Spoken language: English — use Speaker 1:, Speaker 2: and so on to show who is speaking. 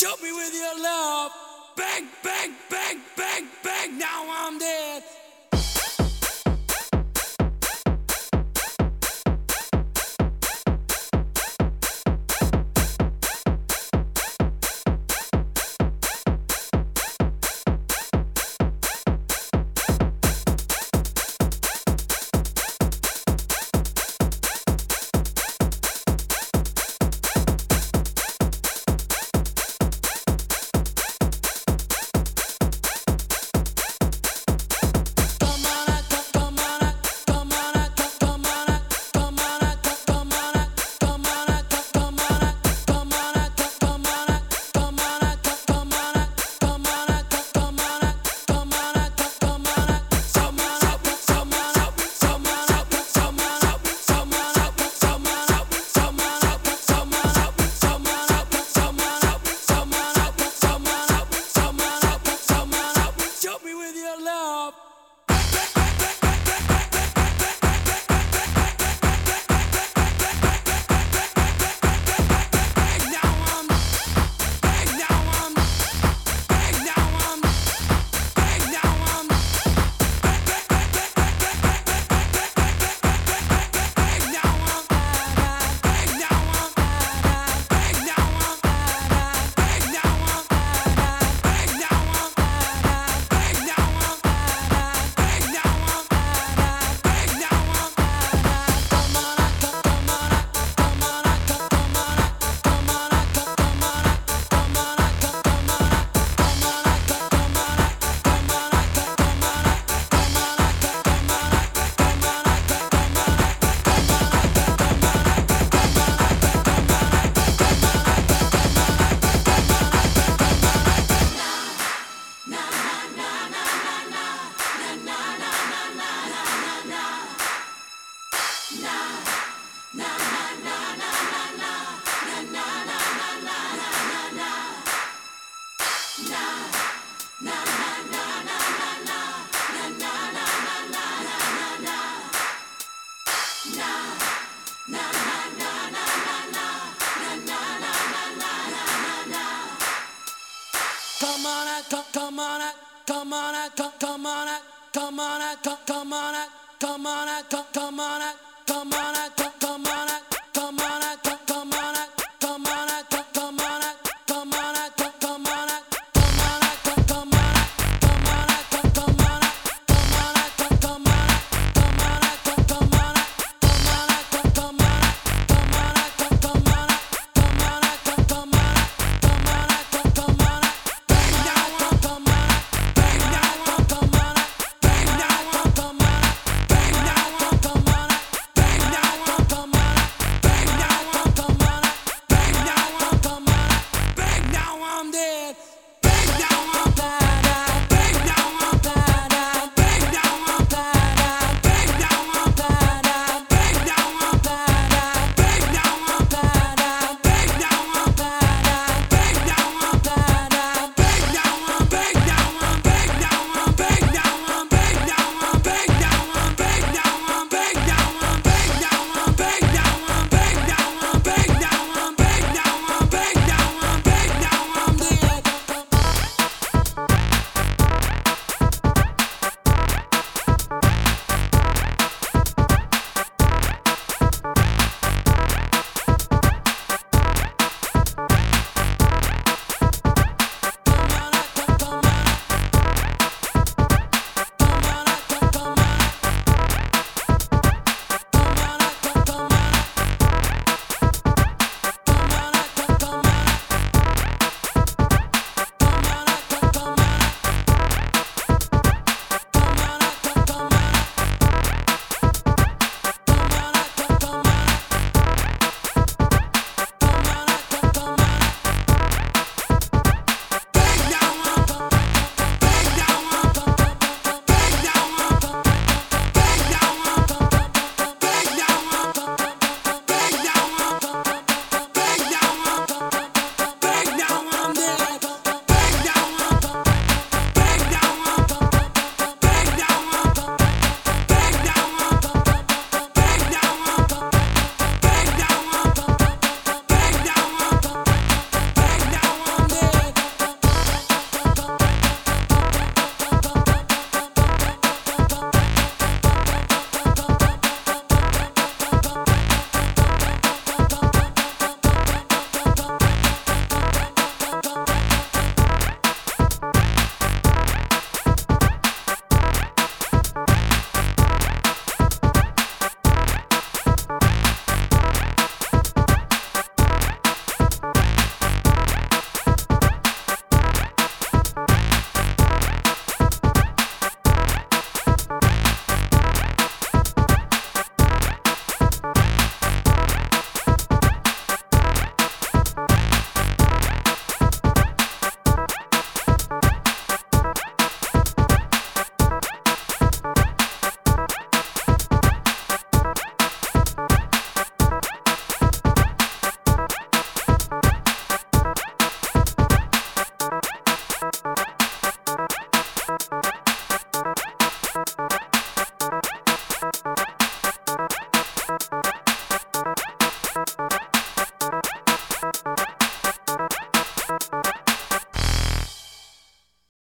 Speaker 1: Shoot me with your love. Bang, bang, bang, bang, bang. Now I'm dead. on it, come, come on come on Come on! come on come on come, on come on.